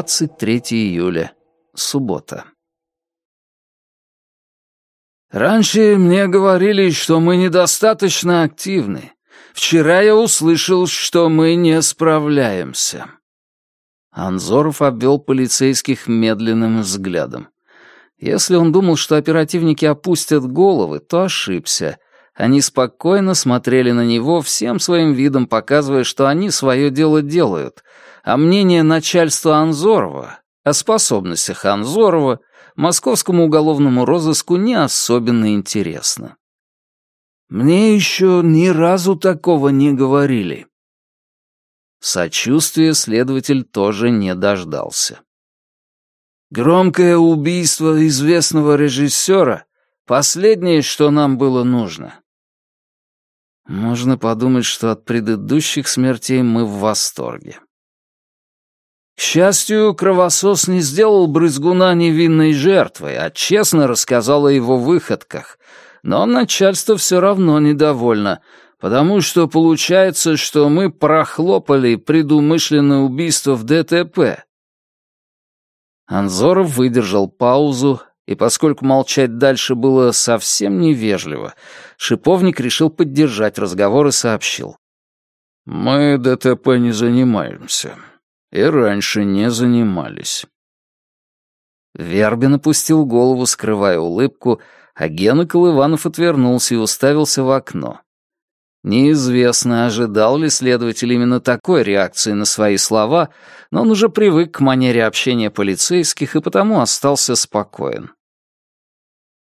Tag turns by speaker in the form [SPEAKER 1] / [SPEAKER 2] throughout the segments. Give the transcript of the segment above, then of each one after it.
[SPEAKER 1] 23 июля. Суббота. «Раньше мне говорили, что мы недостаточно активны. Вчера я услышал, что мы не справляемся». Анзоров обвел полицейских медленным взглядом. Если он думал, что оперативники опустят головы, то ошибся. Они спокойно смотрели на него, всем своим видом показывая, что они свое дело делают, а мнение начальства Анзорова о способностях Анзорова московскому уголовному розыску не особенно интересно. «Мне еще ни разу такого не говорили». Сочувствия следователь тоже не дождался. «Громкое убийство известного режиссера — последнее, что нам было нужно». Можно подумать, что от предыдущих смертей мы в восторге. К счастью, кровосос не сделал брызгуна невинной жертвой, а честно рассказал о его выходках. Но начальство все равно недовольно, потому что получается, что мы прохлопали предумышленное убийство в ДТП. Анзоров выдержал паузу, и поскольку молчать дальше было совсем невежливо, шиповник решил поддержать разговор и сообщил. «Мы ДТП не занимаемся и раньше не занимались. Вербин опустил голову, скрывая улыбку, а Гена Колыванов отвернулся и уставился в окно. Неизвестно, ожидал ли следователь именно такой реакции на свои слова, но он уже привык к манере общения полицейских и потому остался спокоен.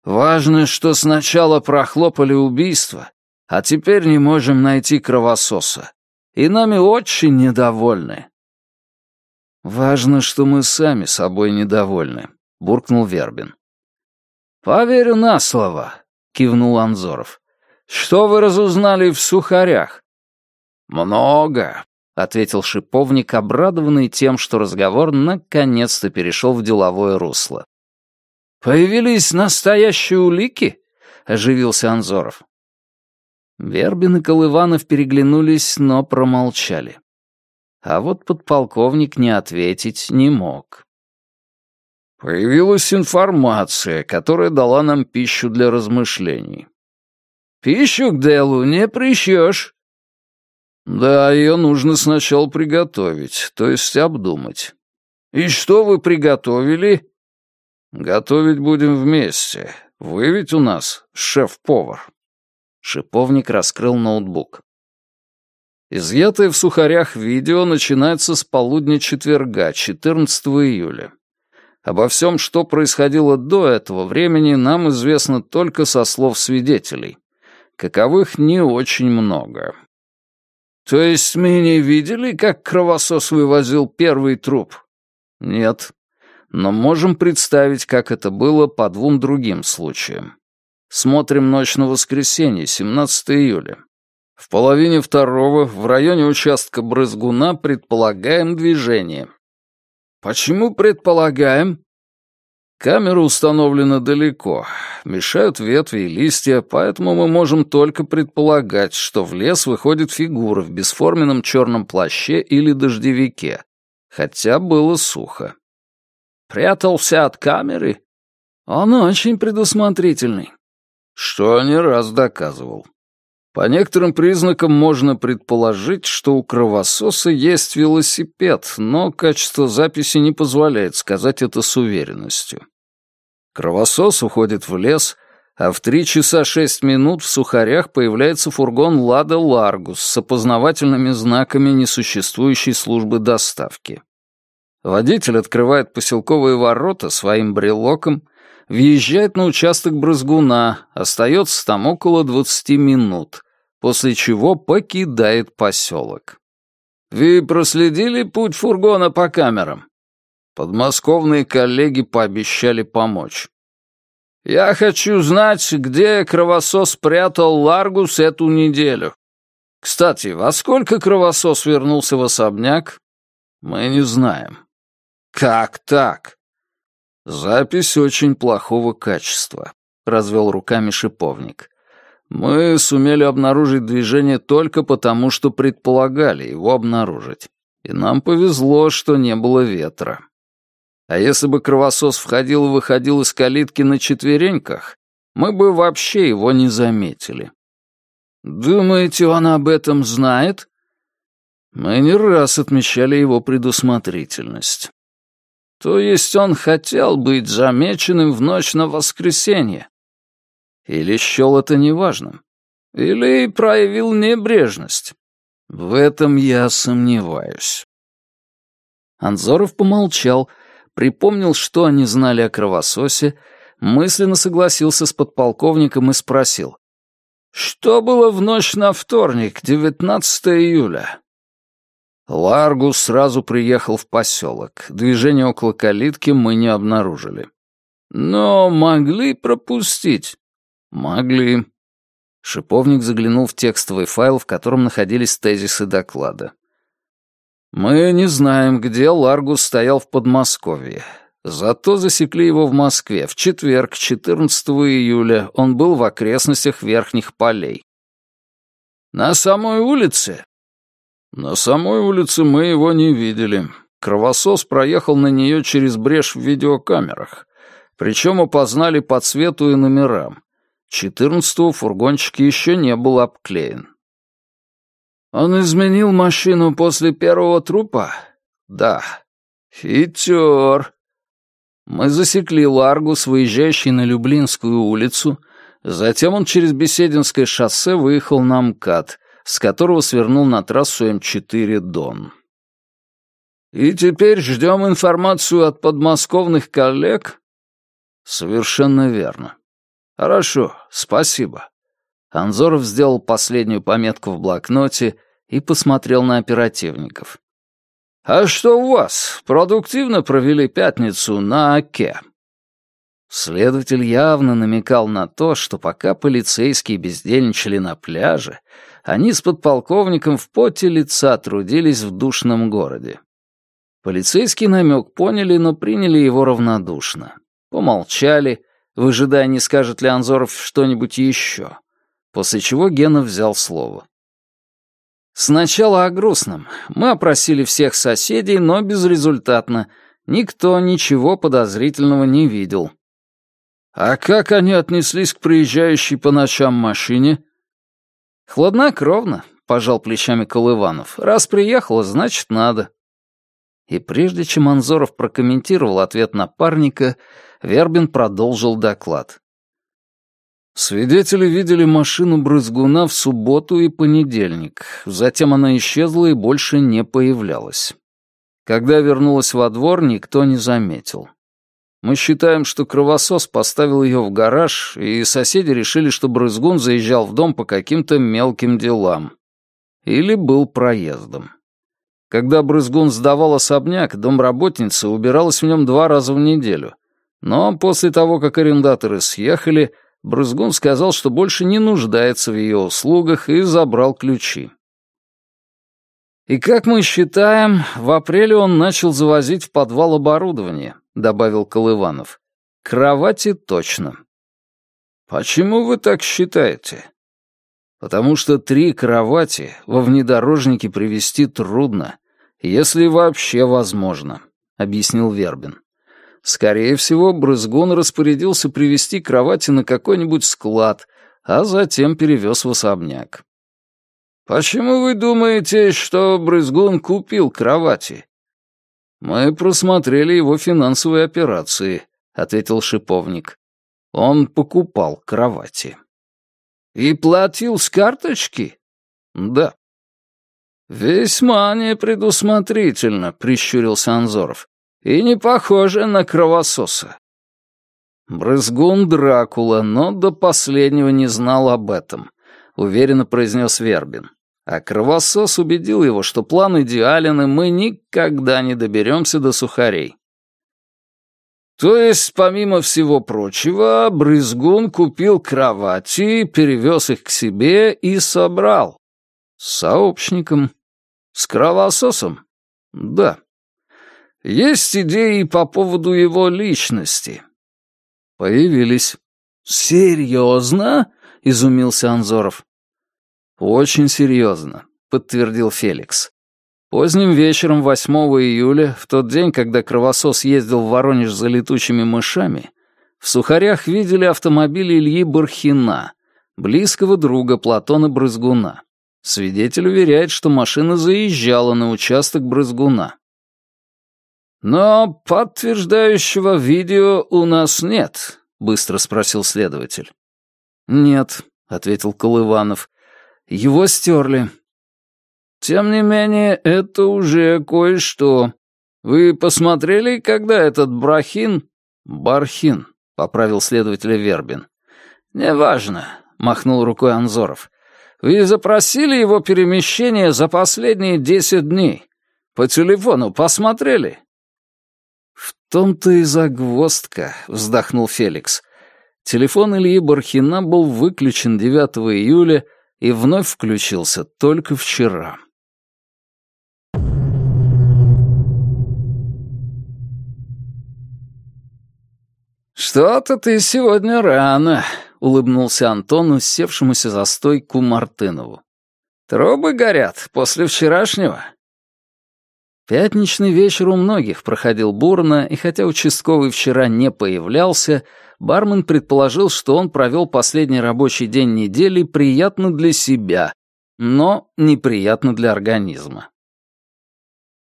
[SPEAKER 1] «Важно, что сначала прохлопали убийство, а теперь не можем найти кровососа. И нами очень недовольны. «Важно, что мы сами собой недовольны», — буркнул Вербин. «Поверю на слово», — кивнул Анзоров. «Что вы разузнали в сухарях?» «Много», — ответил шиповник, обрадованный тем, что разговор наконец-то перешел в деловое русло. «Появились настоящие улики?» — оживился Анзоров. Вербин и Колыванов переглянулись, но промолчали. А вот подполковник не ответить не мог. Появилась информация, которая дала нам пищу для размышлений. Пищу к делу не прищешь. Да, ее нужно сначала приготовить, то есть обдумать. И что вы приготовили? Готовить будем вместе. Вы ведь у нас шеф-повар. Шиповник раскрыл ноутбук. Изъятое в сухарях видео начинается с полудня четверга, 14 июля. Обо всем, что происходило до этого времени, нам известно только со слов свидетелей. Каковых не очень много. То есть мы не видели, как кровосос вывозил первый труп? Нет. Но можем представить, как это было по двум другим случаям. Смотрим «Ночь на воскресенье», 17 июля. В половине второго в районе участка Брызгуна предполагаем движение. Почему предполагаем? Камера установлена далеко. Мешают ветви и листья, поэтому мы можем только предполагать, что в лес выходит фигура в бесформенном черном плаще или дождевике. Хотя было сухо. Прятался от камеры? Он очень предусмотрительный. Что не раз доказывал. По некоторым признакам можно предположить, что у кровососа есть велосипед, но качество записи не позволяет сказать это с уверенностью. Кровосос уходит в лес, а в три часа шесть минут в сухарях появляется фургон «Лада Ларгус» с опознавательными знаками несуществующей службы доставки. Водитель открывает поселковые ворота своим брелоком, въезжает на участок Брызгуна, остается там около 20 минут, после чего покидает поселок. «Вы проследили путь фургона по камерам?» Подмосковные коллеги пообещали помочь. «Я хочу знать, где кровосос прятал Ларгус эту неделю. Кстати, во сколько кровосос вернулся в особняк?» «Мы не знаем». «Как так?» «Запись очень плохого качества», — развел руками шиповник. «Мы сумели обнаружить движение только потому, что предполагали его обнаружить. И нам повезло, что не было ветра. А если бы кровосос входил и выходил из калитки на четвереньках, мы бы вообще его не заметили. Думаете, он об этом знает? Мы не раз отмечали его предусмотрительность. То есть он хотел быть замеченным в ночь на воскресенье? Или счел это неважным? Или проявил небрежность? В этом я сомневаюсь. Анзоров помолчал, припомнил, что они знали о кровососе, мысленно согласился с подполковником и спросил. «Что было в ночь на вторник, 19 июля?» Ларгус сразу приехал в поселок. Движение около калитки мы не обнаружили. «Но могли пропустить?» «Могли». Шиповник заглянул в текстовый файл, в котором находились тезисы доклада. «Мы не знаем, где Ларгус стоял в Подмосковье. Зато засекли его в Москве. В четверг, 14 июля, он был в окрестностях Верхних полей. «На самой улице?» «На самой улице мы его не видели. Кровосос проехал на нее через брешь в видеокамерах. Причем опознали по цвету и номерам. Четырнадцатого фургончик еще не был обклеен. «Он изменил машину после первого трупа?» «Да». «Хитер», мы засекли Ларгус, выезжающий на Люблинскую улицу, затем он через Бесединское шоссе выехал на МКАД, с которого свернул на трассу М4 Дон. «И теперь ждем информацию от подмосковных коллег?» «Совершенно верно. Хорошо, спасибо». Анзоров сделал последнюю пометку в блокноте и посмотрел на оперативников. «А что у вас? Продуктивно провели пятницу на Оке?» Следователь явно намекал на то, что пока полицейские бездельничали на пляже, они с подполковником в поте лица трудились в душном городе. Полицейский намек поняли, но приняли его равнодушно. Помолчали, выжидая, не скажет ли Анзоров что-нибудь еще. После чего Гена взял слово. Сначала о грустном. Мы опросили всех соседей, но безрезультатно. Никто ничего подозрительного не видел. А как они отнеслись к приезжающей по ночам машине? Хладнокровно, пожал плечами Колыванов. Раз приехала, значит, надо. И прежде чем Анзоров прокомментировал ответ напарника, Вербин продолжил доклад. Свидетели видели машину брызгуна в субботу и понедельник. Затем она исчезла и больше не появлялась. Когда вернулась во двор, никто не заметил. Мы считаем, что кровосос поставил ее в гараж, и соседи решили, что брызгун заезжал в дом по каким-то мелким делам. Или был проездом. Когда брызгун сдавал особняк, домработница убиралась в нем два раза в неделю. Но после того, как арендаторы съехали, Брызгун сказал, что больше не нуждается в ее услугах и забрал ключи. «И как мы считаем, в апреле он начал завозить в подвал оборудование», — добавил Колыванов. «Кровати точно». «Почему вы так считаете?» «Потому что три кровати во внедорожнике привезти трудно, если вообще возможно», — объяснил Вербин. Скорее всего, Брызгун распорядился привезти кровати на какой-нибудь склад, а затем перевез в особняк. «Почему вы думаете, что Брызгун купил кровати?» «Мы просмотрели его финансовые операции», — ответил шиповник. «Он покупал кровати». «И платил с карточки?» «Да». «Весьма непредусмотрительно», — прищурился Анзоров и не похоже на кровососа. Брызгун Дракула, но до последнего не знал об этом, уверенно произнес Вербин. А кровосос убедил его, что план идеален, и мы никогда не доберемся до сухарей. То есть, помимо всего прочего, Брызгун купил кровати, перевез их к себе и собрал. С сообщником. С кровососом? Да. Есть идеи по поводу его личности. Появились. Серьезно? Изумился Анзоров. Очень серьезно, подтвердил Феликс. Поздним вечером 8 июля, в тот день, когда кровосос ездил в Воронеж за летучими мышами, в Сухарях видели автомобиль Ильи Бархина, близкого друга Платона Брызгуна. Свидетель уверяет, что машина заезжала на участок Брызгуна. «Но подтверждающего видео у нас нет», — быстро спросил следователь. «Нет», — ответил Колыванов. «Его стерли». «Тем не менее, это уже кое-что. Вы посмотрели, когда этот Брахин...» «Бархин», — поправил следователя Вербин. «Неважно», — махнул рукой Анзоров. «Вы запросили его перемещение за последние десять дней. По телефону посмотрели?» «В том-то и загвоздка», — вздохнул Феликс. Телефон Ильи Бархина был выключен 9 июля и вновь включился только вчера. «Что-то ты сегодня рано», — улыбнулся Антон, усевшемуся за стойку Мартынову. «Трубы горят после вчерашнего». Пятничный вечер у многих проходил бурно, и хотя участковый вчера не появлялся, бармен предположил, что он провел последний рабочий день недели приятно для себя, но неприятно для организма.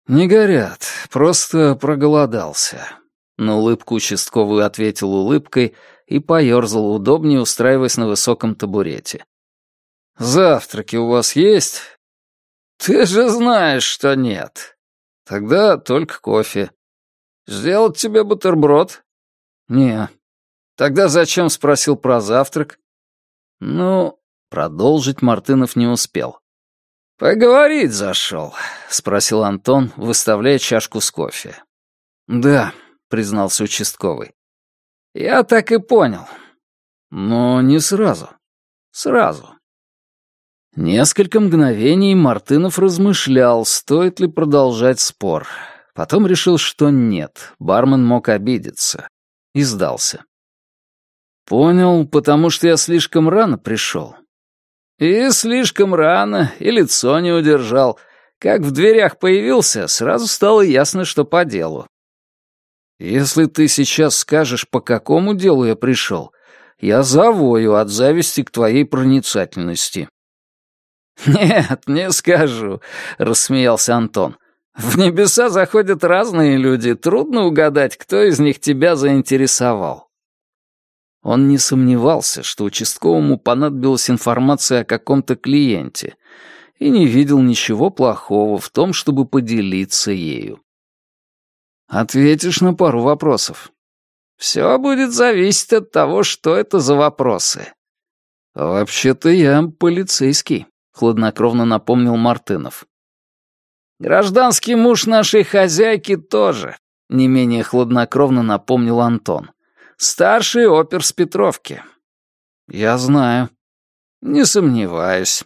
[SPEAKER 1] «Не горят, просто проголодался», — на улыбку участковый ответил улыбкой и поёрзал удобнее, устраиваясь на высоком табурете. «Завтраки у вас есть?» «Ты же знаешь, что нет», Тогда только кофе. Сделать тебе бутерброд? Не. Тогда зачем спросил про завтрак? Ну, продолжить Мартынов не успел. «Поговорить зашел», — спросил Антон, выставляя чашку с кофе. «Да», — признался участковый. «Я так и понял. Но не сразу. Сразу. Несколько мгновений Мартынов размышлял, стоит ли продолжать спор. Потом решил, что нет, бармен мог обидеться. И сдался. «Понял, потому что я слишком рано пришел». «И слишком рано, и лицо не удержал. Как в дверях появился, сразу стало ясно, что по делу». «Если ты сейчас скажешь, по какому делу я пришел, я завою от зависти к твоей проницательности», «Нет, не скажу», — рассмеялся Антон. «В небеса заходят разные люди, трудно угадать, кто из них тебя заинтересовал». Он не сомневался, что участковому понадобилась информация о каком-то клиенте, и не видел ничего плохого в том, чтобы поделиться ею. «Ответишь на пару вопросов?» «Все будет зависеть от того, что это за вопросы». «Вообще-то я полицейский» хладнокровно напомнил Мартынов. «Гражданский муж нашей хозяйки тоже», — не менее хладнокровно напомнил Антон. «Старший опер с Петровки». «Я знаю». «Не сомневаюсь».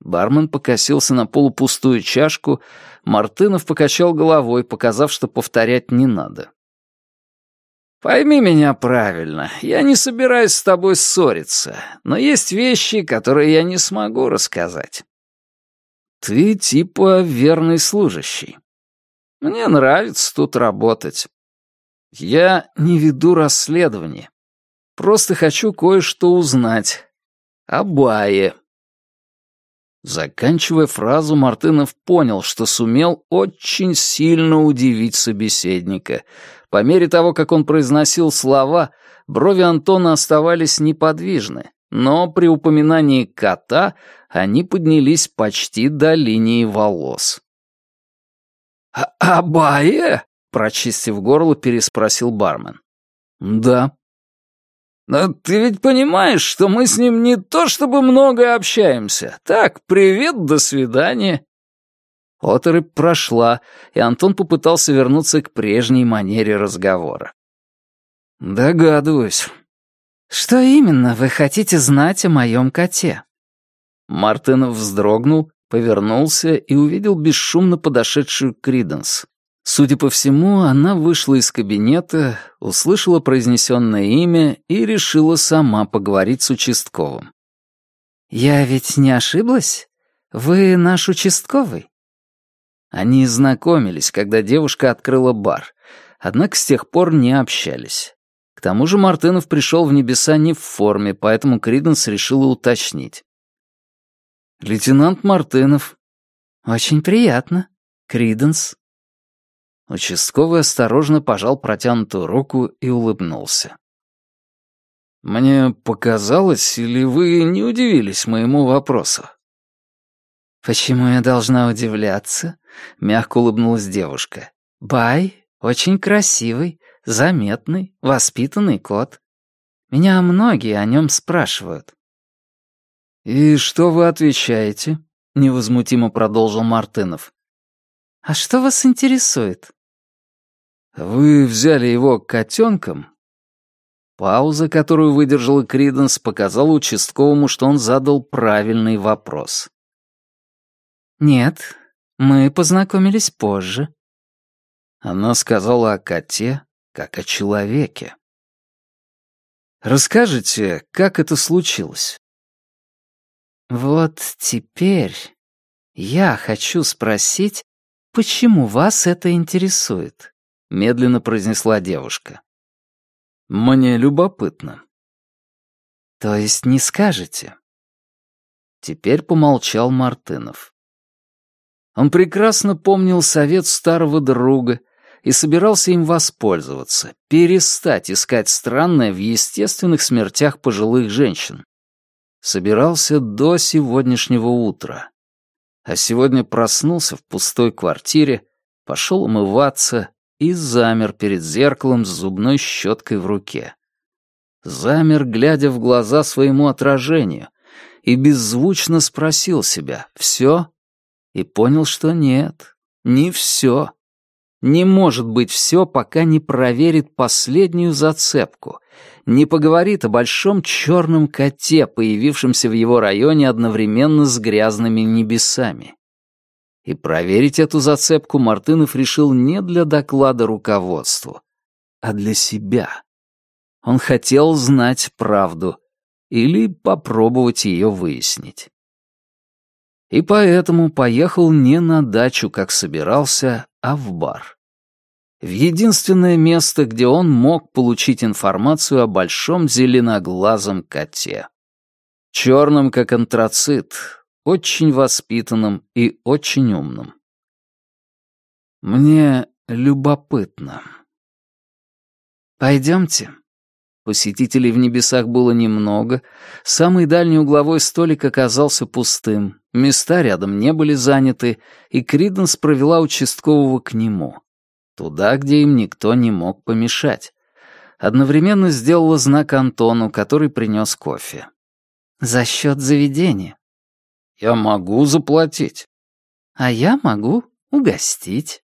[SPEAKER 1] Бармен покосился на полупустую чашку, Мартынов покачал головой, показав, что повторять не надо. Пойми меня правильно, я не собираюсь с тобой ссориться, но есть вещи, которые я не смогу рассказать. Ты типа верный служащий. Мне нравится тут работать. Я не веду расследование. Просто хочу кое-что узнать. О Бае. Заканчивая фразу, Мартынов понял, что сумел очень сильно удивить собеседника — по мере того, как он произносил слова, брови Антона оставались неподвижны, но при упоминании кота они поднялись почти до линии волос. «А «Абае?» — прочистив горло, переспросил бармен. «Да». «Но ты ведь понимаешь, что мы с ним не то чтобы много общаемся. Так, привет, до свидания. Оторопь прошла, и Антон попытался вернуться к прежней манере разговора. «Догадываюсь». «Что именно вы хотите знать о моем коте?» Мартынов вздрогнул, повернулся и увидел бесшумно подошедшую Криденс. Судя по всему, она вышла из кабинета, услышала произнесенное имя и решила сама поговорить с участковым. «Я ведь не ошиблась? Вы наш участковый?» Они знакомились, когда девушка открыла бар, однако с тех пор не общались. К тому же Мартынов пришел в небеса не в форме, поэтому Криденс решила уточнить. «Лейтенант Мартынов». «Очень приятно. Криденс». Участковый осторожно пожал протянутую руку и улыбнулся. «Мне показалось, или вы не удивились моему вопросу?» «Почему я должна удивляться?» — мягко улыбнулась девушка. «Бай очень красивый, заметный, воспитанный кот. Меня многие о нем спрашивают». «И что вы отвечаете?» — невозмутимо продолжил Мартынов. «А что вас интересует?» «Вы взяли его котенком Пауза, которую выдержала Криденс, показала участковому, что он задал правильный вопрос. «Нет, мы познакомились позже». Она сказала о коте, как о человеке. «Расскажите, как это случилось?» «Вот теперь я хочу спросить, почему вас это интересует?» — медленно произнесла девушка. Мне любопытно. То есть не скажете? Теперь помолчал Мартынов. Он прекрасно помнил совет старого друга и собирался им воспользоваться, перестать искать странное в естественных смертях пожилых женщин. Собирался до сегодняшнего утра. А сегодня проснулся в пустой квартире, пошел умываться и замер перед зеркалом с зубной щеткой в руке. Замер, глядя в глаза своему отражению, и беззвучно спросил себя «Все?» И понял, что нет, не все. Не может быть все, пока не проверит последнюю зацепку, не поговорит о большом черном коте, появившемся в его районе одновременно с грязными небесами. И проверить эту зацепку Мартынов решил не для доклада руководству, а для себя. Он хотел знать правду или попробовать ее выяснить. И поэтому поехал не на дачу, как собирался, а в бар. В единственное место, где он мог получить информацию о большом зеленоглазом коте. Черном, как антрацит, очень воспитанным и очень умным. Мне любопытно. Пойдемте. Посетителей в небесах было немного, самый дальний угловой столик оказался пустым, места рядом не были заняты, и Криденс провела участкового к нему, туда, где им никто не мог помешать. Одновременно сделала знак Антону, который принес кофе. «За счет заведения», я могу заплатить. А я могу угостить.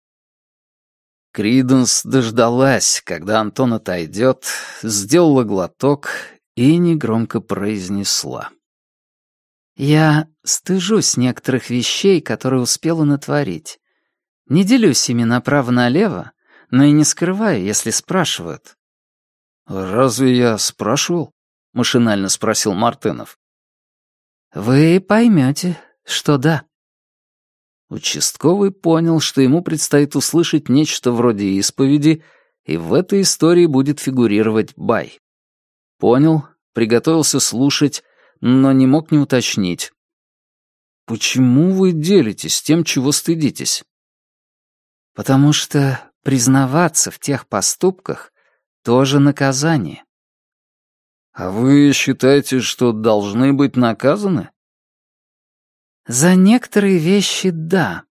[SPEAKER 1] Криденс дождалась, когда Антон отойдет, сделала глоток и негромко произнесла. «Я стыжусь некоторых вещей, которые успела натворить. Не делюсь ими направо-налево, но и не скрываю, если спрашивают». «Разве я спрашивал?» — машинально спросил Мартынов. Вы поймете, что да. Участковый понял, что ему предстоит услышать нечто вроде исповеди, и в этой истории будет фигурировать Бай. Понял, приготовился слушать, но не мог не уточнить. «Почему вы делитесь тем, чего стыдитесь?» «Потому что признаваться в тех поступках — тоже наказание. А вы считаете, что должны быть наказаны? За некоторые вещи — да.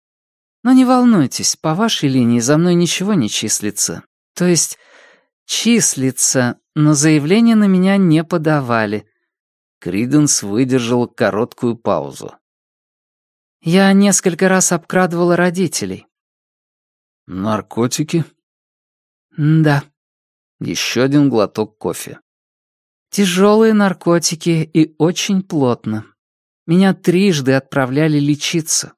[SPEAKER 1] Но не волнуйтесь, по вашей линии за мной ничего не числится. То есть числится, но заявление на меня не подавали. Криденс выдержал короткую паузу. Я несколько раз обкрадывала родителей. Наркотики? Да. Еще один глоток кофе. Тяжелые наркотики и очень плотно. Меня трижды отправляли лечиться.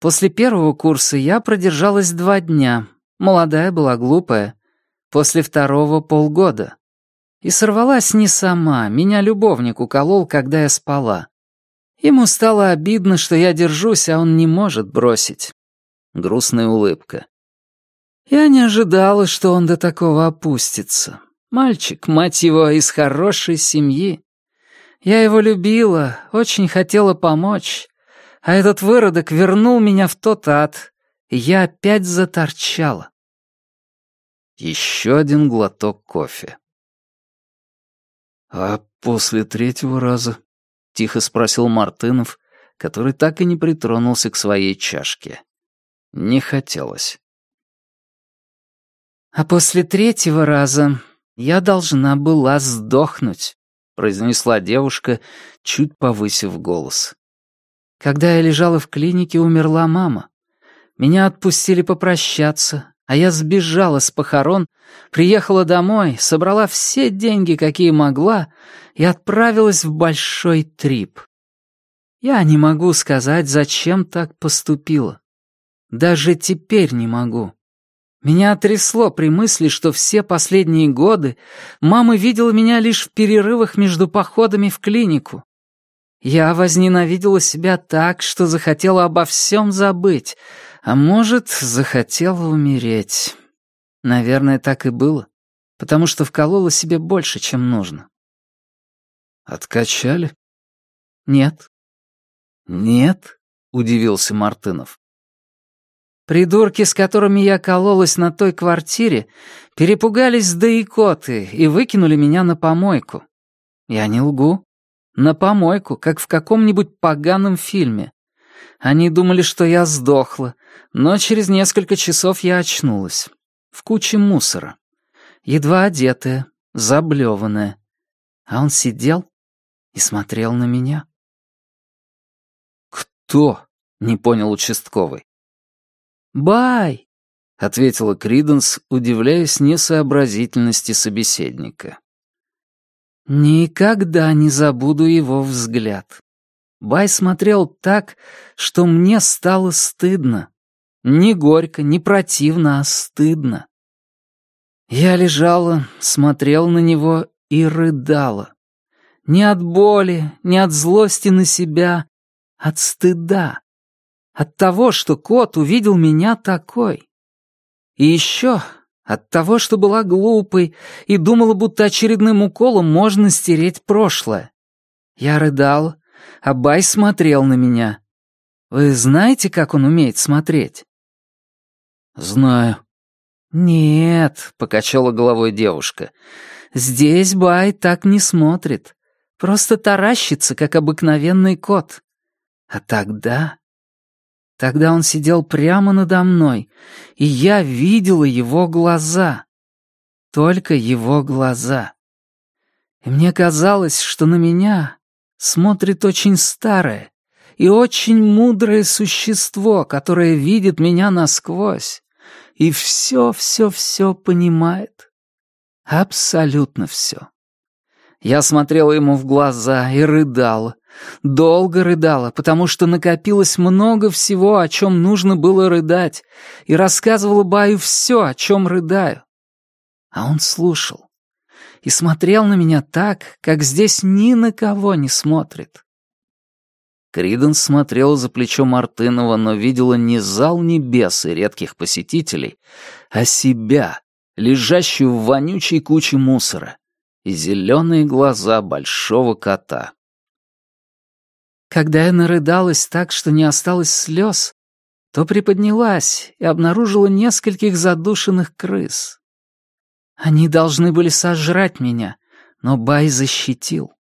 [SPEAKER 1] После первого курса я продержалась два дня. Молодая была глупая. После второго — полгода. И сорвалась не сама, меня любовник уколол, когда я спала. Ему стало обидно, что я держусь, а он не может бросить.
[SPEAKER 2] Грустная улыбка.
[SPEAKER 1] Я не ожидала, что он до такого опустится. Мальчик, мать его, из хорошей семьи. Я его любила, очень хотела помочь. А этот выродок вернул меня в тот ад, я опять заторчала.
[SPEAKER 2] Еще один глоток кофе. «А после третьего раза?» — тихо спросил Мартынов, который так и не притронулся к своей чашке. Не хотелось.
[SPEAKER 1] «А после третьего раза я должна была сдохнуть», — произнесла девушка, чуть повысив голос. «Когда я лежала в клинике, умерла мама. Меня отпустили попрощаться, а я сбежала с похорон, приехала домой, собрала все деньги, какие могла, и отправилась в большой трип. Я не могу сказать, зачем так поступила. Даже теперь не могу. Меня трясло при мысли, что все последние годы мама видела меня лишь в перерывах между походами в клинику. Я возненавидела себя так, что захотела обо всем забыть, а может, захотела умереть. Наверное, так и было, потому что вколола себе больше, чем нужно.
[SPEAKER 2] «Откачали?»
[SPEAKER 1] «Нет».
[SPEAKER 2] «Нет?» — удивился Мартынов.
[SPEAKER 1] Придурки, с которыми я кололась на той квартире, перепугались до икоты и выкинули меня на помойку. Я не лгу. На помойку, как в каком-нибудь поганом фильме. Они думали, что я сдохла, но через несколько часов я очнулась. В куче мусора. Едва одетая, заблеванная. А он сидел и смотрел на меня.
[SPEAKER 2] «Кто?» — не понял участковый.
[SPEAKER 1] «Бай!»
[SPEAKER 2] — ответила Криденс, удивляясь несообразительности собеседника.
[SPEAKER 1] «Никогда не забуду его взгляд. Бай смотрел так, что мне стало стыдно. Не горько, не противно, а стыдно. Я лежала, смотрел на него и рыдала. Не от боли, не от злости на себя, от стыда. От того, что кот увидел меня такой. И еще от того, что была глупой и думала, будто очередным уколом можно стереть прошлое. Я рыдал, а Бай смотрел на меня. Вы знаете, как он умеет смотреть?
[SPEAKER 2] Знаю.
[SPEAKER 1] Нет, покачала головой девушка. Здесь Бай так не смотрит. Просто таращится, как обыкновенный кот. А тогда Тогда он сидел прямо надо мной, и я видела его глаза. Только его глаза. И мне казалось, что на меня смотрит очень старое и очень мудрое существо, которое видит меня насквозь и все-все-все понимает. Абсолютно все. Я смотрела ему в глаза и рыдала, Долго рыдала, потому что накопилось много всего, о чем нужно было рыдать, и рассказывала Баю все, о чем рыдаю. А он слушал и смотрел на меня так, как здесь ни на кого не смотрит.
[SPEAKER 2] Криден смотрел за плечо Мартынова, но видела не зал небес и редких посетителей, а себя, лежащую в вонючей куче мусора, и зеленые глаза большого кота.
[SPEAKER 1] Когда я нарыдалась так, что не осталось слез, то приподнялась и обнаружила нескольких задушенных крыс. Они должны были сожрать меня, но Бай защитил.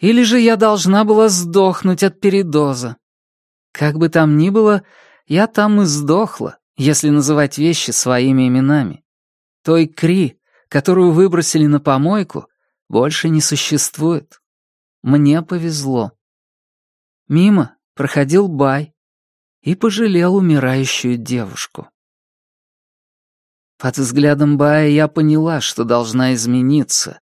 [SPEAKER 1] Или же я должна была сдохнуть от передоза. Как бы там ни было, я там и сдохла, если называть вещи своими именами. Той Кри, которую выбросили на помойку, больше не существует. Мне повезло. Мимо проходил Бай и пожалел умирающую девушку. Под взглядом Бая я поняла, что должна измениться,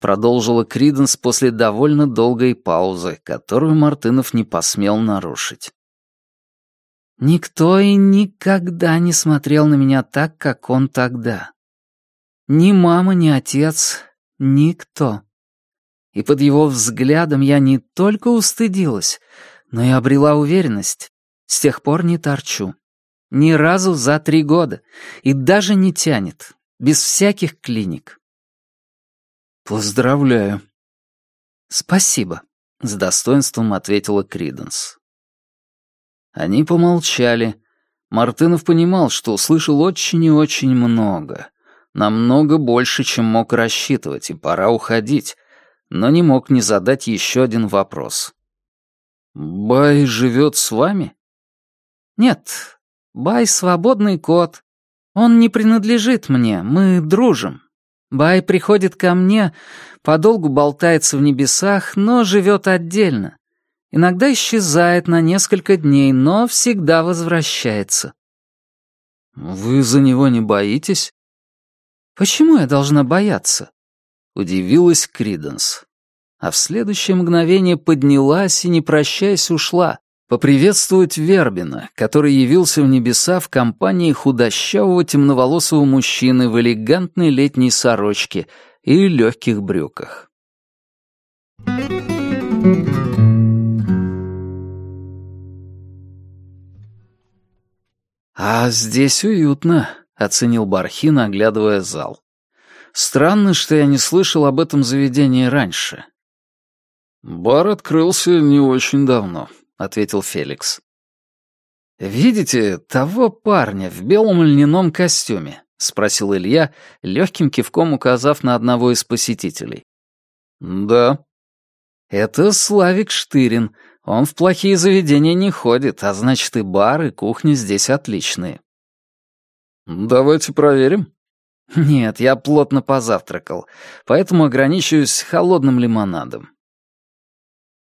[SPEAKER 1] продолжила Криденс после довольно долгой паузы, которую Мартынов не посмел нарушить. Никто и никогда не смотрел на меня так, как он тогда. Ни мама, ни отец, никто. И под его взглядом я не только устыдилась, но и обрела уверенность. С тех пор не торчу.
[SPEAKER 3] Ни разу за три года. И даже не тянет. Без всяких клиник.
[SPEAKER 1] «Поздравляю».
[SPEAKER 3] «Спасибо», — с достоинством ответила Криденс.
[SPEAKER 1] Они помолчали. Мартынов понимал, что услышал очень и очень много. Намного больше, чем мог рассчитывать, и пора уходить. Но не мог не задать еще один вопрос. «Бай живет с вами?»
[SPEAKER 3] «Нет, Бай — свободный кот. Он не принадлежит мне, мы дружим. Бай приходит ко мне, подолгу болтается в небесах, но живет отдельно. Иногда исчезает на несколько дней, но всегда возвращается.
[SPEAKER 1] «Вы за него не боитесь?»
[SPEAKER 3] «Почему я должна бояться?»
[SPEAKER 1] — удивилась Криденс. А в следующее мгновение поднялась и, не прощаясь, ушла, поприветствовать Вербина, который явился в небеса в компании худощавого темноволосого мужчины в элегантной летней сорочке и легких брюках. «А здесь уютно», — оценил Бархин, оглядывая зал. «Странно, что я не слышал об этом заведении раньше». «Бар открылся не очень давно», ответил Феликс. «Видите того парня в белом льняном костюме?» — спросил Илья, легким кивком указав на одного из посетителей. «Да». «Это Славик Штырин. Он в плохие заведения не ходит, а значит и бар, и кухня здесь отличные». «Давайте проверим». «Нет, я плотно позавтракал, поэтому ограничиваюсь холодным лимонадом.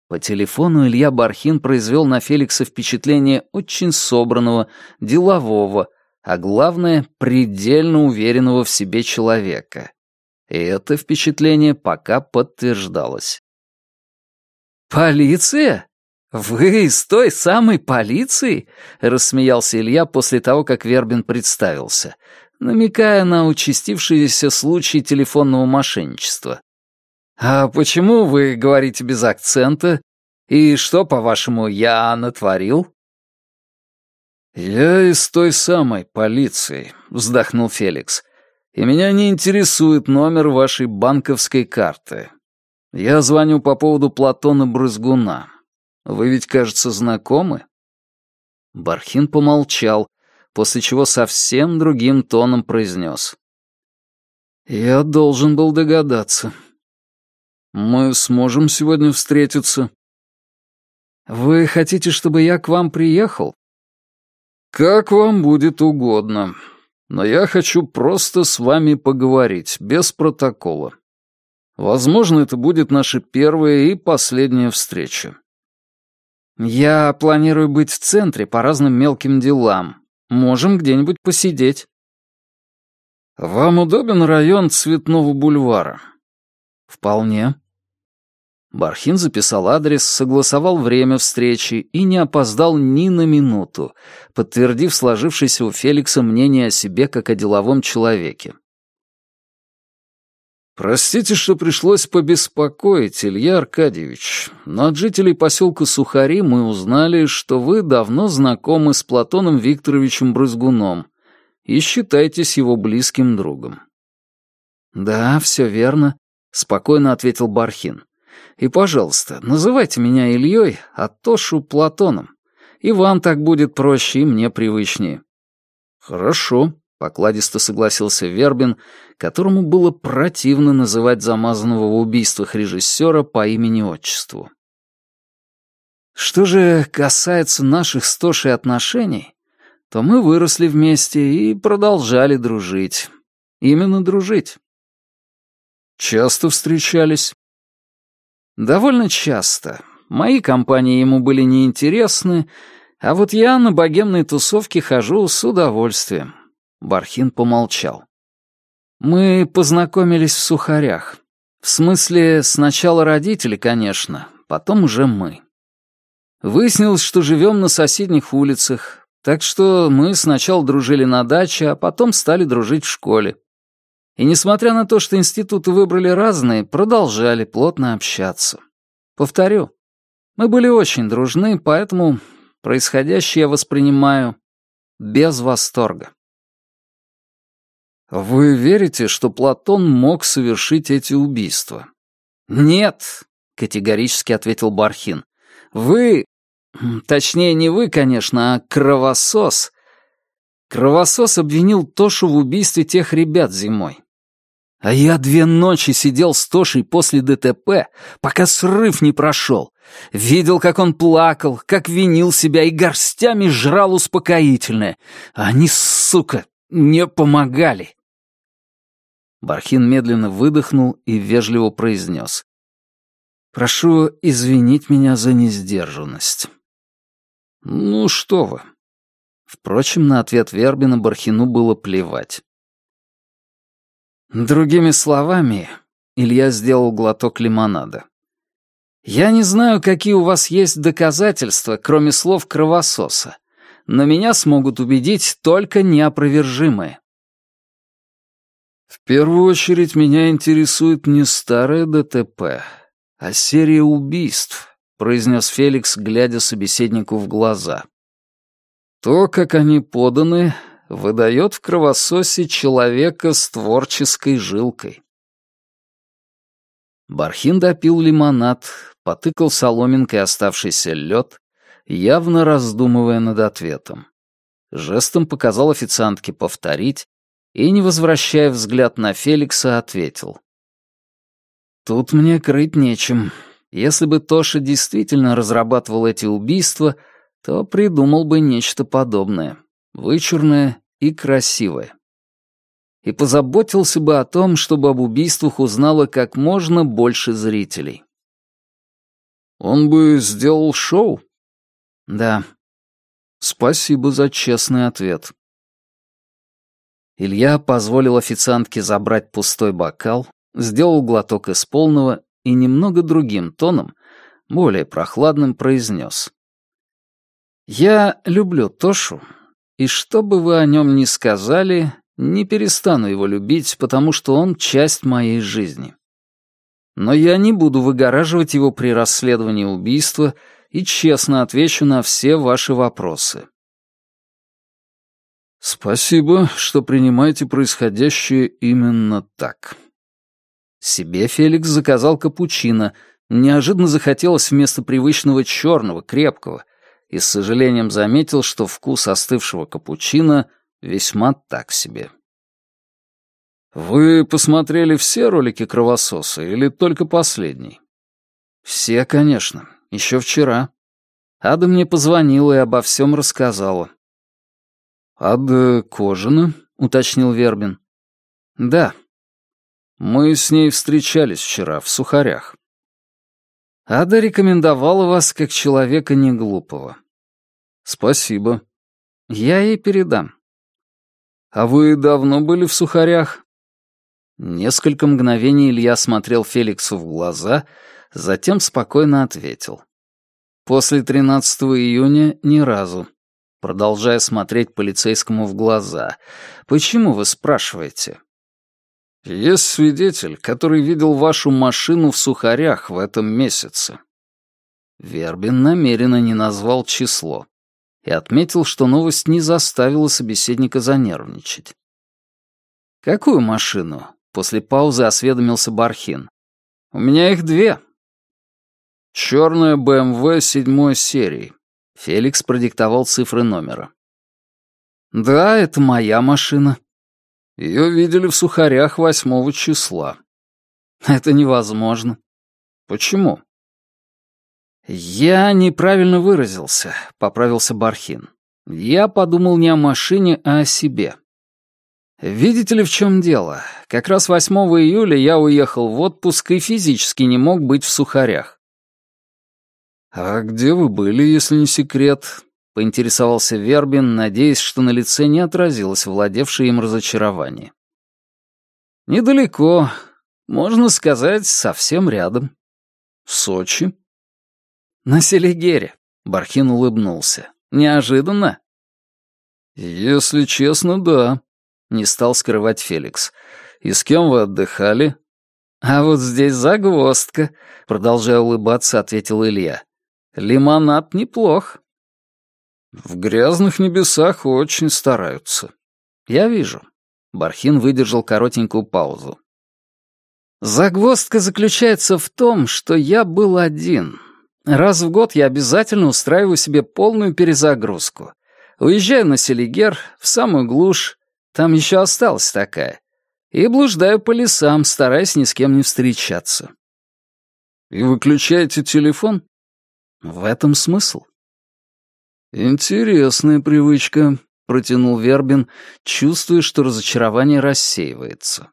[SPEAKER 1] По телефону Илья Бархин произвел на Феликса впечатление очень собранного, делового, а главное, предельно уверенного в себе человека. И это впечатление пока подтверждалось. «Полиция? Вы из той самой полиции?» — рассмеялся Илья после того, как Вербин представился, намекая на участившиеся случаи телефонного мошенничества. «А почему вы говорите без акцента? И что, по-вашему, я натворил?» «Я из той самой полиции», — вздохнул Феликс. «И меня не интересует номер вашей банковской карты. Я звоню по поводу Платона Брызгуна. Вы ведь, кажется, знакомы?» Бархин помолчал, после чего совсем другим тоном произнес. «Я должен был догадаться. Мы сможем сегодня встретиться. Вы хотите, чтобы я к вам приехал? Как вам будет угодно. Но я хочу просто с вами поговорить, без протокола. Возможно, это будет наша первая и последняя встреча. Я планирую быть в центре по разным мелким делам. Можем где-нибудь посидеть. Вам удобен район Цветного бульвара? Вполне. Бархин записал адрес, согласовал время встречи и не опоздал ни на минуту, подтвердив сложившееся у Феликса мнение о себе как о деловом человеке. «Простите, что пришлось побеспокоить, Илья Аркадьевич, но от жителей поселка Сухари мы узнали, что вы давно знакомы с Платоном Викторовичем Брызгуном и считаетесь его близким другом». «Да, все верно», — спокойно ответил Бархин. И, пожалуйста, называйте меня Ильей, а Тошу Платоном. И вам так будет проще, и мне привычнее». «Хорошо», — покладисто согласился Вербин, которому было противно называть замазанного в убийствах режиссера по имени-отчеству. Что же касается наших с Тошей отношений, то мы выросли вместе и продолжали дружить. Именно дружить. Часто встречались. Довольно часто. Мои компании ему были неинтересны, а вот я на богемной тусовке хожу с удовольствием. Бархин помолчал. Мы познакомились в сухарях. В смысле, сначала родители, конечно, потом уже мы. Выяснилось, что живем на соседних улицах, так что мы сначала дружили на даче, а потом стали дружить в школе. И несмотря на то, что институты выбрали разные, продолжали плотно общаться. Повторю, мы были очень дружны, поэтому происходящее я воспринимаю без восторга.
[SPEAKER 4] «Вы верите, что Платон мог совершить эти убийства?»
[SPEAKER 1] «Нет», — категорически ответил Бархин. «Вы, точнее не вы, конечно, а кровосос. Кровосос обвинил Тошу в убийстве тех ребят зимой. А я две ночи сидел с Тошей после ДТП, пока срыв не прошел. Видел, как он плакал, как винил себя и горстями жрал успокоительное. они, сука, не помогали. Бархин медленно выдохнул и вежливо произнес. «Прошу извинить меня за несдержанность».
[SPEAKER 4] «Ну что вы».
[SPEAKER 1] Впрочем, на ответ Вербина Бархину было плевать. Другими словами, Илья сделал глоток лимонада. «Я не знаю, какие у вас есть доказательства, кроме слов кровососа, но меня смогут убедить только неопровержимые».
[SPEAKER 4] «В первую очередь меня интересует не старое ДТП, а серия убийств», — произнес Феликс, глядя собеседнику в глаза. «То, как они поданы, выдает в кровососе человека с творческой жилкой».
[SPEAKER 1] Бархин допил лимонад, потыкал соломинкой оставшийся лед, явно раздумывая над ответом. Жестом показал официантке повторить и, не возвращая взгляд на Феликса, ответил. «Тут мне крыть нечем. Если бы Тоша действительно разрабатывал эти убийства, то придумал бы нечто подобное, вычурное и красивое и позаботился бы о том, чтобы об убийствах узнало как можно больше зрителей.
[SPEAKER 4] Он бы сделал шоу?
[SPEAKER 1] Да.
[SPEAKER 4] Спасибо за честный ответ.
[SPEAKER 1] Илья позволил официантке забрать пустой бокал, сделал глоток из полного и немного другим тоном, более прохладным, произнес. «Я люблю Тошу, и что бы вы о нем ни сказали, не перестану его любить, потому что он часть моей жизни. Но я не буду выгораживать его при расследовании убийства и честно отвечу на все ваши вопросы.
[SPEAKER 4] Спасибо, что принимаете происходящее именно так.
[SPEAKER 1] Себе Феликс заказал капучино, неожиданно захотелось вместо привычного черного, крепкого, и с сожалением заметил, что вкус остывшего капучино весьма так себе.
[SPEAKER 4] «Вы посмотрели все ролики Кровососа или только последний?»
[SPEAKER 1] «Все, конечно. Еще вчера. Ада мне позвонила и обо всем рассказала».
[SPEAKER 4] «Ада Кожина?» — уточнил Вербин.
[SPEAKER 1] «Да».
[SPEAKER 4] «Мы с ней встречались вчера в Сухарях».
[SPEAKER 1] «Ада рекомендовала вас как человека неглупого».
[SPEAKER 4] «Спасибо».
[SPEAKER 1] «Я ей передам».
[SPEAKER 4] «А вы давно были в Сухарях?»
[SPEAKER 1] Несколько мгновений Илья смотрел Феликсу в глаза, затем спокойно ответил. «После 13 июня ни разу». Продолжая смотреть полицейскому в глаза. «Почему вы спрашиваете?»
[SPEAKER 4] «Есть свидетель, который видел вашу машину в Сухарях в этом месяце».
[SPEAKER 1] Вербин намеренно не назвал число и отметил, что новость не заставила собеседника занервничать. «Какую машину?» — после паузы осведомился Бархин. «У меня их две».
[SPEAKER 4] «Черная БМВ седьмой серии».
[SPEAKER 1] Феликс продиктовал цифры номера. «Да, это моя машина».
[SPEAKER 4] Ее видели в сухарях восьмого числа.
[SPEAKER 1] Это невозможно.
[SPEAKER 4] Почему?
[SPEAKER 1] «Я неправильно выразился», — поправился Бархин. «Я подумал не о машине, а о себе. Видите ли, в чем дело? Как раз 8 июля я уехал в отпуск и физически не мог быть в сухарях».
[SPEAKER 4] «А где вы были, если не секрет?» — поинтересовался Вербин, надеясь, что на лице не отразилось владевшее им разочарование.
[SPEAKER 1] «Недалеко. Можно сказать, совсем рядом».
[SPEAKER 4] «В Сочи?»
[SPEAKER 1] «На Селигере», — Бархин улыбнулся. «Неожиданно?»
[SPEAKER 4] «Если честно, да», — не стал скрывать Феликс. «И с кем вы отдыхали?»
[SPEAKER 1] «А вот здесь загвоздка», — продолжая улыбаться, ответил Илья. «Лимонад неплох».
[SPEAKER 5] В грязных небесах очень стараются.
[SPEAKER 1] Я вижу. Бархин выдержал коротенькую паузу. Загвоздка заключается в том, что я был один. Раз в год я обязательно устраиваю себе полную перезагрузку. Уезжаю на Селигер, в самую глушь, там еще осталась такая, и блуждаю по лесам, стараясь ни с кем не встречаться.
[SPEAKER 5] И выключаете телефон?
[SPEAKER 1] В этом смысл.
[SPEAKER 5] Интересная привычка, протянул Вербин, чувствуя, что разочарование рассеивается.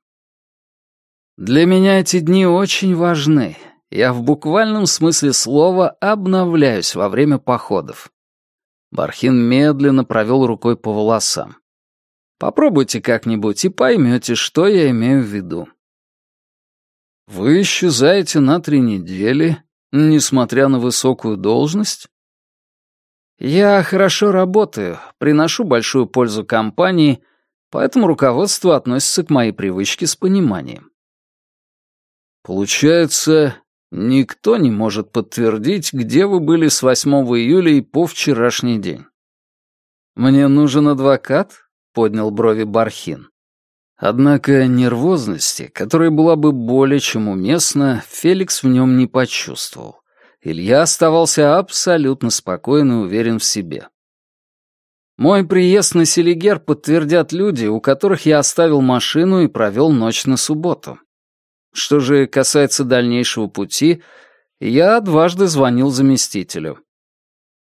[SPEAKER 1] Для меня эти дни очень важны. Я в буквальном смысле слова обновляюсь во время походов. Бархин медленно провел рукой по волосам. Попробуйте как-нибудь и поймете, что я имею в виду.
[SPEAKER 5] Вы исчезаете на три недели, несмотря на высокую должность?
[SPEAKER 1] Я хорошо работаю, приношу большую пользу компании, поэтому руководство относится к моей привычке с пониманием.
[SPEAKER 5] Получается, никто не может подтвердить, где вы были с 8 июля и по вчерашний день.
[SPEAKER 1] Мне нужен адвокат? Поднял брови Бархин.
[SPEAKER 5] Однако нервозности, которая была бы более чем уместна, Феликс в нем не почувствовал. Илья оставался абсолютно спокоен и уверен в себе.
[SPEAKER 1] Мой приезд на Селигер подтвердят люди, у которых я оставил машину и провел ночь на субботу. Что же касается дальнейшего пути, я дважды звонил заместителю.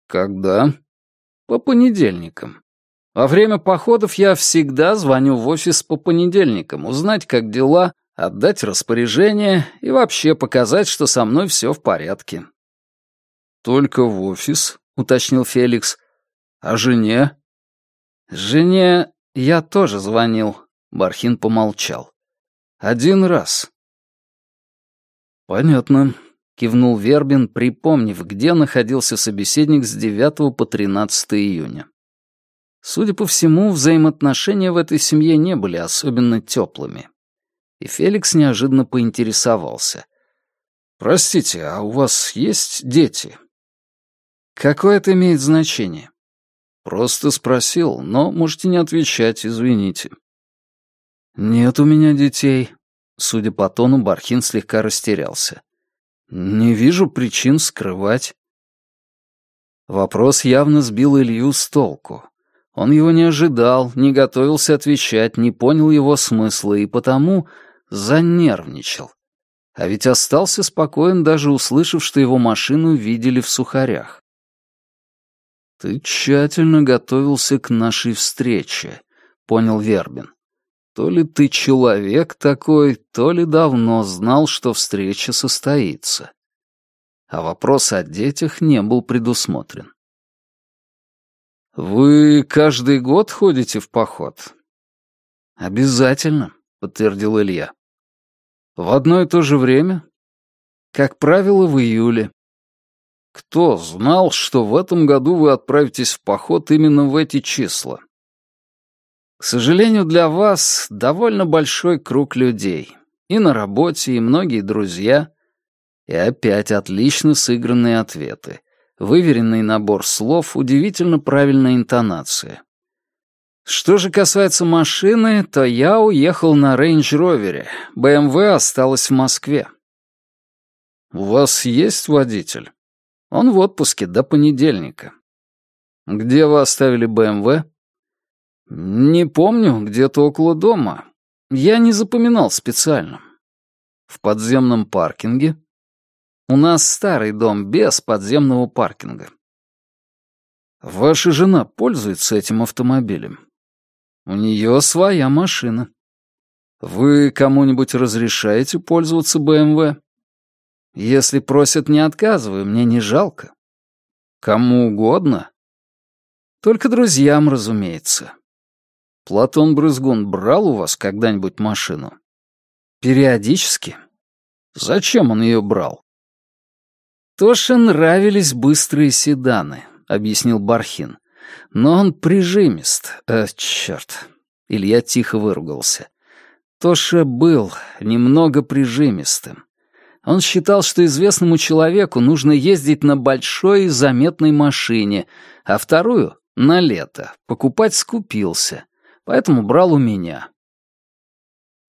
[SPEAKER 5] Когда?
[SPEAKER 1] По понедельникам. Во время походов я всегда звоню в офис по понедельникам, узнать, как дела, отдать распоряжение и вообще показать, что со мной все в порядке.
[SPEAKER 5] «Только в офис?» — уточнил Феликс. «А жене?»
[SPEAKER 1] «Жене я тоже звонил», — Бархин помолчал. «Один раз.
[SPEAKER 5] «Понятно», — кивнул Вербин, припомнив, где находился собеседник с 9 по 13 июня.
[SPEAKER 1] Судя по всему, взаимоотношения в этой семье не были особенно теплыми. И Феликс неожиданно поинтересовался.
[SPEAKER 5] «Простите, а у вас есть дети?»
[SPEAKER 1] «Какое это имеет значение?»
[SPEAKER 5] «Просто спросил, но можете не отвечать, извините».
[SPEAKER 1] «Нет у меня детей», Судя по тону, Бархин слегка растерялся. «Не вижу причин скрывать». Вопрос явно сбил Илью с толку. Он его не ожидал, не готовился отвечать, не понял его смысла и потому занервничал. А ведь остался спокоен, даже услышав, что его машину видели в сухарях. «Ты тщательно готовился к нашей встрече», — понял Вербин. То ли ты человек такой, то ли давно знал, что встреча состоится. А вопрос о детях не был предусмотрен. «Вы каждый год ходите в поход?» «Обязательно», — подтвердил Илья. «В одно и то же время?» «Как правило, в июле». «Кто знал, что в этом году вы отправитесь в поход именно в эти числа?» К сожалению для вас, довольно большой круг людей. И на работе, и многие друзья. И опять отлично сыгранные ответы. Выверенный набор слов, удивительно правильная интонация. Что же касается машины, то я уехал на рейндж-ровере. БМВ осталась в Москве. У вас есть водитель? Он в отпуске до понедельника. Где вы оставили БМВ? «Не помню, где-то около дома. Я не запоминал специально. В подземном паркинге? У нас старый дом без подземного паркинга. Ваша жена пользуется этим автомобилем? У нее своя машина. Вы кому-нибудь разрешаете пользоваться БМВ? Если просят, не отказываю, мне не жалко. Кому угодно. Только друзьям, разумеется. Платон Брызгун брал у вас когда-нибудь машину? Периодически. Зачем он ее брал? Тоше нравились быстрые седаны, объяснил Бархин. Но он прижимист. Э, черт. Илья тихо выругался. Тоша был немного прижимистым. Он считал, что известному человеку нужно ездить на большой и заметной машине, а вторую — на лето. Покупать скупился, поэтому брал у меня.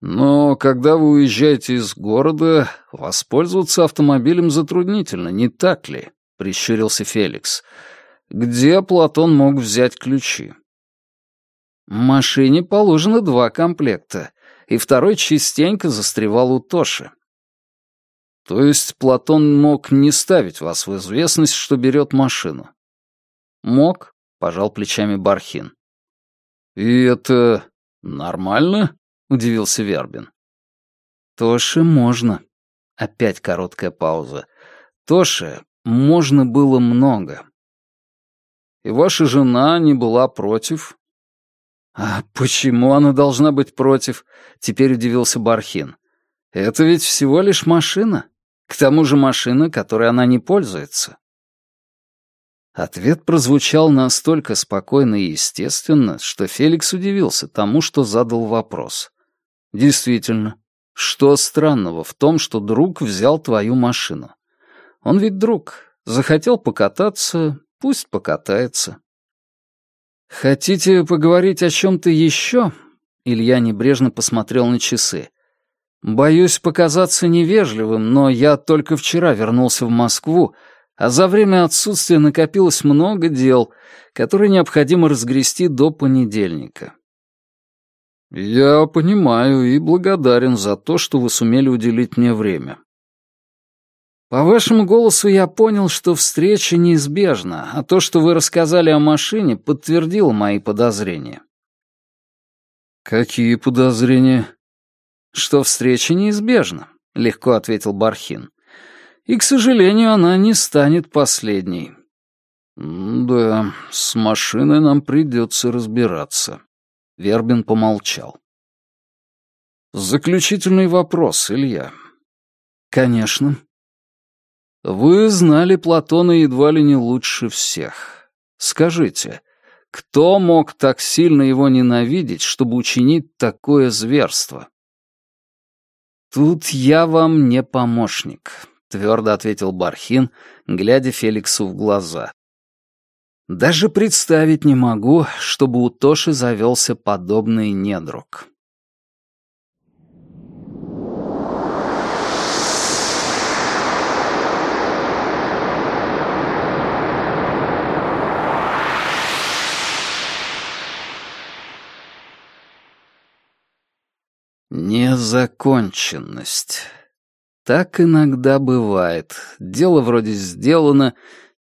[SPEAKER 1] Но когда вы уезжаете из города, воспользоваться автомобилем затруднительно, не так ли? Прищурился Феликс. Где Платон мог взять ключи? Машине положено два комплекта, и второй частенько застревал у Тоши. То есть Платон мог не ставить вас в известность, что берет машину? Мог, пожал плечами Бархин. И это нормально? удивился Вербин. Тоше можно. Опять короткая пауза. Тоше можно было много. И ваша жена не была против? А почему она должна быть против? Теперь удивился Бархин. Это ведь всего лишь машина. К тому же машина, которой она не пользуется. Ответ прозвучал настолько спокойно и естественно, что Феликс удивился тому, что задал вопрос. Действительно, что странного в том, что друг взял твою машину? Он ведь друг. Захотел покататься, пусть покатается. Хотите поговорить о чем-то еще? Илья небрежно посмотрел на часы. Боюсь показаться невежливым, но я только вчера вернулся в Москву, а за время отсутствия накопилось много дел, которые необходимо разгрести до понедельника. «Я понимаю и благодарен за то, что вы сумели уделить мне время». «По вашему голосу я понял, что встреча неизбежна, а то, что вы рассказали о машине, подтвердило мои подозрения». «Какие подозрения?» «Что встреча неизбежна», — легко ответил Бархин. «И, к сожалению, она не станет последней». «Да, с машиной нам придется разбираться», Вербин помолчал. «Заключительный вопрос, Илья». «Конечно». «Вы знали Платона едва ли не лучше всех. Скажите, кто мог так сильно его ненавидеть, чтобы учинить такое зверство?» «Тут я вам не помощник», — твердо ответил Бархин, глядя Феликсу в глаза. Даже представить не могу, чтобы у Тоши завелся подобный недруг. Незаконченность. Так иногда бывает. Дело вроде сделано,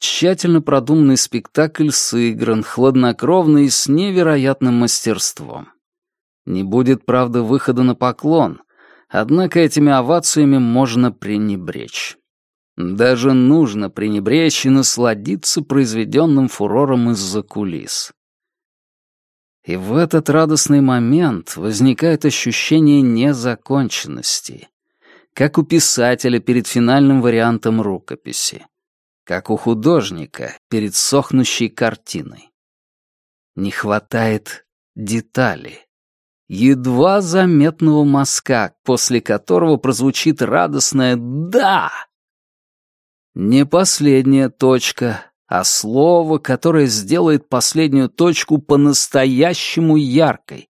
[SPEAKER 1] Тщательно продуманный спектакль сыгран, хладнокровно и с невероятным мастерством. Не будет, правда, выхода на поклон, однако этими овациями можно пренебречь. Даже нужно пренебречь и насладиться произведенным фурором из-за кулис. И в этот радостный момент возникает ощущение незаконченности, как у писателя перед финальным вариантом рукописи как у художника перед сохнущей картиной. Не хватает детали. Едва заметного мазка, после которого прозвучит радостное «да». Не последняя точка, а слово, которое сделает последнюю точку по-настоящему яркой,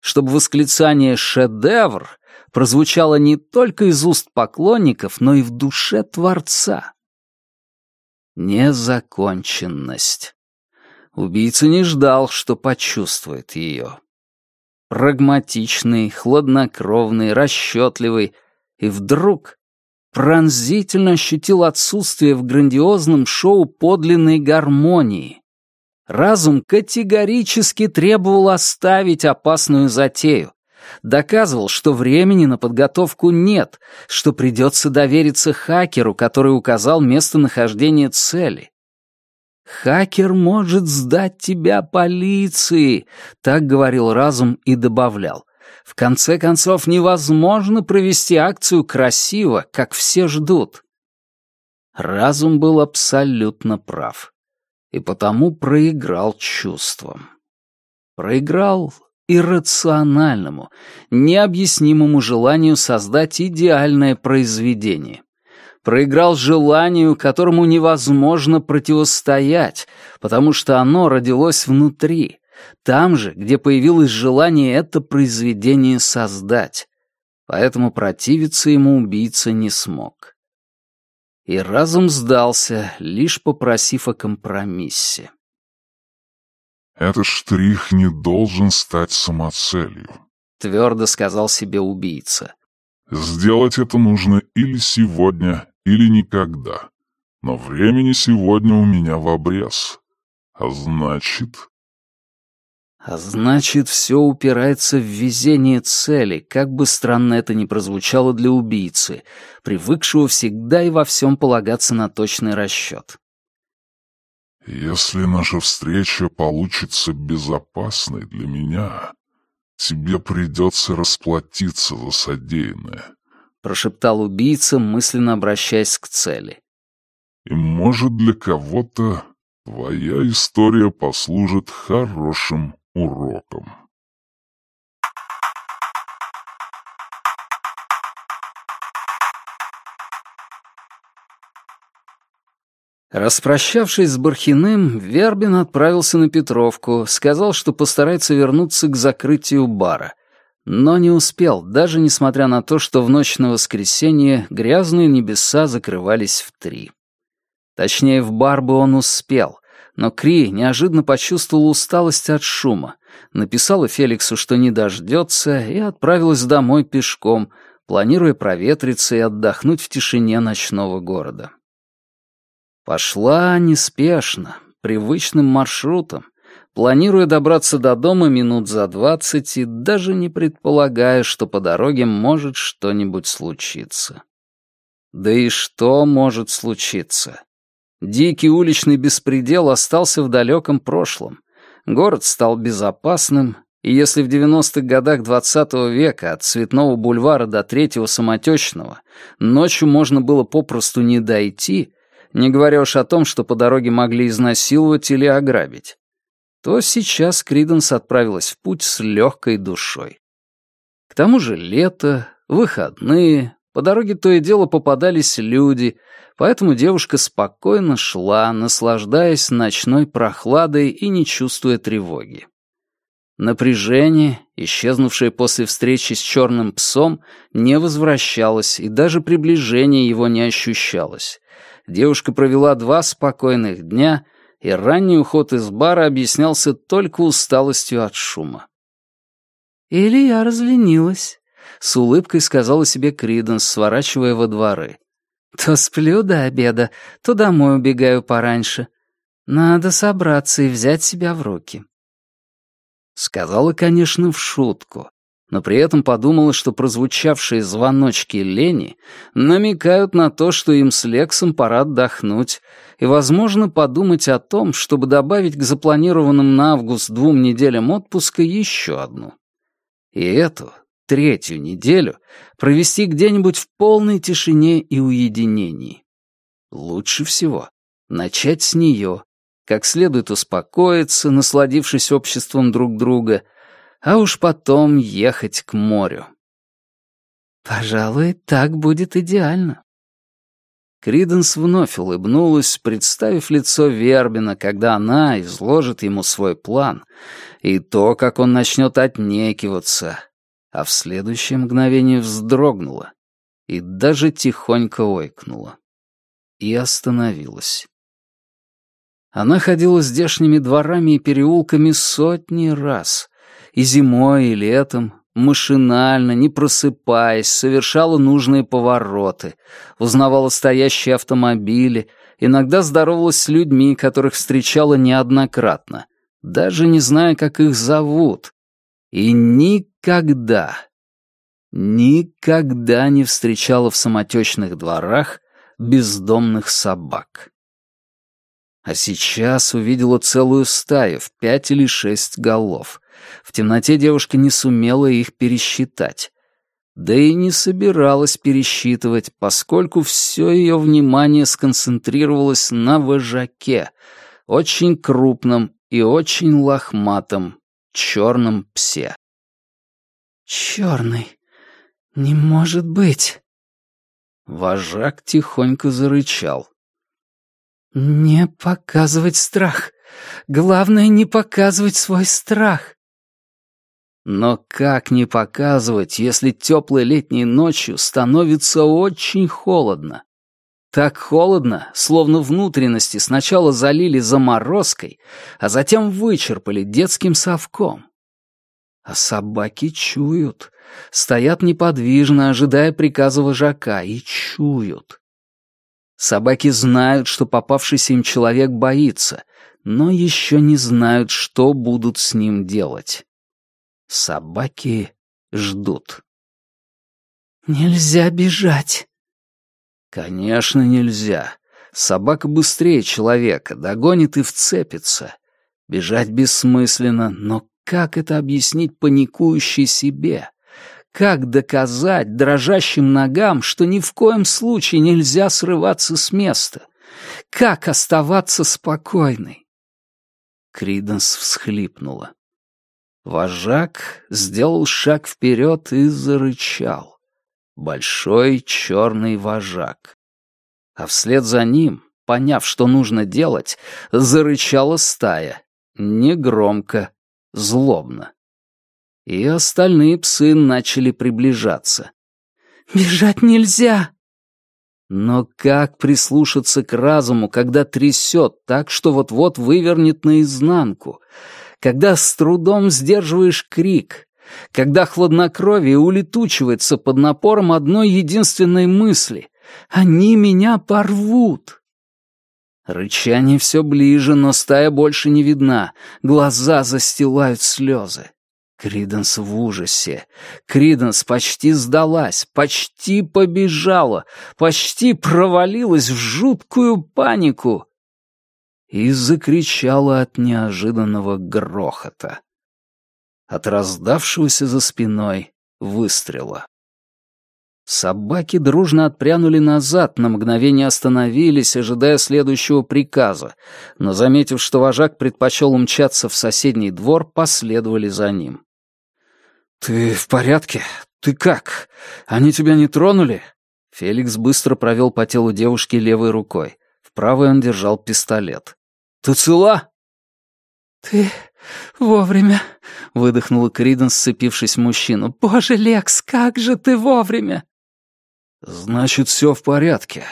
[SPEAKER 1] чтобы восклицание «шедевр» прозвучало не только из уст поклонников, но и в душе Творца. Незаконченность. Убийца не ждал, что почувствует ее. Прагматичный, хладнокровный, расчетливый, и вдруг пронзительно ощутил отсутствие в грандиозном шоу подлинной гармонии. Разум категорически требовал оставить опасную затею, Доказывал, что времени на подготовку нет, что придется довериться хакеру, который указал местонахождение цели. «Хакер может сдать тебя полиции», — так говорил разум и добавлял. «В конце концов, невозможно провести акцию красиво, как все ждут». Разум был абсолютно прав. И потому проиграл чувством. Проиграл иррациональному, необъяснимому желанию создать идеальное произведение. проиграл желанию, которому невозможно противостоять, потому что оно родилось внутри, там же, где появилось желание это произведение создать. Поэтому противиться ему убийца не смог. И разум сдался, лишь попросив о компромиссе.
[SPEAKER 6] «Этот штрих не должен стать самоцелью», —
[SPEAKER 1] твердо сказал себе убийца.
[SPEAKER 6] «Сделать это нужно или сегодня, или никогда. Но времени сегодня у меня в обрез. А значит...»
[SPEAKER 1] А значит, все упирается в везение цели, как бы странно это ни прозвучало для убийцы, привыкшего всегда и во всем полагаться на точный расчет.
[SPEAKER 6] «Если наша встреча получится безопасной для меня, тебе придется расплатиться за содеянное», —
[SPEAKER 1] прошептал убийца, мысленно обращаясь к цели.
[SPEAKER 6] «И, может, для кого-то твоя история послужит хорошим уроком.
[SPEAKER 1] Распрощавшись с Бархиным, Вербин отправился на Петровку, сказал, что постарается вернуться к закрытию бара. Но не успел, даже несмотря на то, что в ночь на воскресенье грязные небеса закрывались в три. Точнее, в бар бы он успел, но Кри неожиданно почувствовала усталость от шума, написала Феликсу, что не дождется, и отправилась домой пешком, планируя проветриться и отдохнуть в тишине ночного города. Пошла неспешно, привычным маршрутом, планируя добраться до дома минут за двадцать и даже не предполагая, что по дороге может что-нибудь случиться. Да и что может случиться? Дикий уличный беспредел остался в далеком прошлом. Город стал безопасным, и если в 90-х годах XX -го века от Цветного бульвара до Третьего Самотечного ночью можно было попросту не дойти, не говоря уж о том, что по дороге могли изнасиловать или ограбить, то сейчас Криденс отправилась в путь с легкой душой. К тому же лето, выходные, по дороге то и дело попадались люди — поэтому девушка спокойно шла, наслаждаясь ночной прохладой и не чувствуя тревоги. Напряжение, исчезнувшее после встречи с черным псом, не возвращалось, и даже приближение его не ощущалось. Девушка провела два спокойных дня, и ранний уход из бара объяснялся только усталостью от шума.
[SPEAKER 3] «Или я разленилась», — с улыбкой сказала себе Криденс, сворачивая во дворы. То сплю до обеда, то домой убегаю пораньше. Надо собраться и взять себя в руки.
[SPEAKER 1] Сказала, конечно, в шутку, но при этом подумала, что прозвучавшие звоночки Лени намекают на то, что им с Лексом пора отдохнуть, и, возможно, подумать о том, чтобы добавить к запланированным на август двум неделям отпуска еще одну. И эту третью неделю провести где-нибудь в полной тишине и уединении. Лучше всего начать с нее, как следует успокоиться, насладившись обществом друг друга, а уж потом ехать к морю.
[SPEAKER 3] «Пожалуй, так будет идеально».
[SPEAKER 1] Криденс вновь улыбнулась, представив лицо Вербина, когда она изложит ему свой план, и то, как он начнет отнекиваться, а в следующее мгновение вздрогнула и даже тихонько ойкнула. И остановилась. Она ходила здешними дворами и переулками сотни раз, и зимой, и летом, машинально, не просыпаясь, совершала нужные повороты, узнавала стоящие автомобили, иногда здоровалась с людьми, которых встречала неоднократно, даже не зная, как их зовут, и никогда, никогда не встречала в самотечных дворах бездомных собак. А сейчас увидела целую стаю в пять или шесть голов. В темноте девушка не сумела их пересчитать. Да и не собиралась пересчитывать, поскольку все ее внимание сконцентрировалось на вожаке, очень крупном и очень лохматом, черном псе.
[SPEAKER 3] «Черный? Не может быть!»
[SPEAKER 1] Вожак тихонько зарычал.
[SPEAKER 3] «Не показывать страх. Главное, не показывать свой страх».
[SPEAKER 1] Но как не показывать, если теплой летней ночью становится очень холодно? Так холодно, словно внутренности сначала залили заморозкой, а затем вычерпали детским совком. А собаки чуют, стоят неподвижно, ожидая приказа вожака, и чуют. Собаки знают, что попавшийся им человек боится, но еще не знают, что будут с ним делать. Собаки ждут.
[SPEAKER 3] «Нельзя бежать»,
[SPEAKER 1] Конечно, нельзя. Собака быстрее человека, догонит и вцепится. Бежать бессмысленно, но как это объяснить паникующей себе? Как доказать дрожащим ногам, что ни в коем случае нельзя срываться с места? Как оставаться спокойной? Криденс всхлипнула. Вожак сделал шаг вперед и зарычал большой черный вожак. А вслед за ним, поняв, что нужно делать, зарычала стая, негромко, злобно. И остальные псы начали приближаться.
[SPEAKER 3] «Бежать нельзя!»
[SPEAKER 1] Но как прислушаться к разуму, когда трясет так, что вот-вот вывернет наизнанку, когда с трудом сдерживаешь крик, когда хладнокровие улетучивается под напором одной единственной мысли «Они меня порвут!» Рычание все ближе, но стая больше не видна, глаза застилают слезы. Криденс в ужасе. Криденс почти сдалась, почти побежала, почти провалилась в жуткую панику и закричала от неожиданного грохота от раздавшегося за спиной выстрела. Собаки дружно отпрянули назад, на мгновение остановились, ожидая следующего приказа, но, заметив, что вожак предпочел умчаться в соседний двор, последовали за ним. «Ты в порядке? Ты как? Они тебя не тронули?» Феликс быстро провел по телу девушки левой рукой. В правой он держал пистолет. «Ты цела?»
[SPEAKER 3] «Ты вовремя», — выдохнула Криден, сцепившись в мужчину. «Боже, Лекс, как же ты вовремя!»
[SPEAKER 1] «Значит, все в порядке».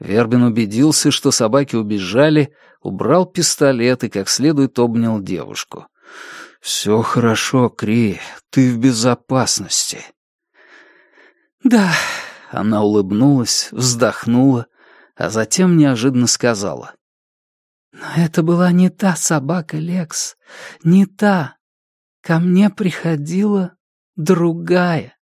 [SPEAKER 1] Вербин убедился, что собаки убежали, убрал пистолет и как следует обнял девушку. «Все хорошо, Кри, ты в безопасности».
[SPEAKER 3] «Да», —
[SPEAKER 1] она улыбнулась, вздохнула, а затем неожиданно сказала.
[SPEAKER 3] Но это была не та собака, Лекс, не та. Ко мне приходила другая.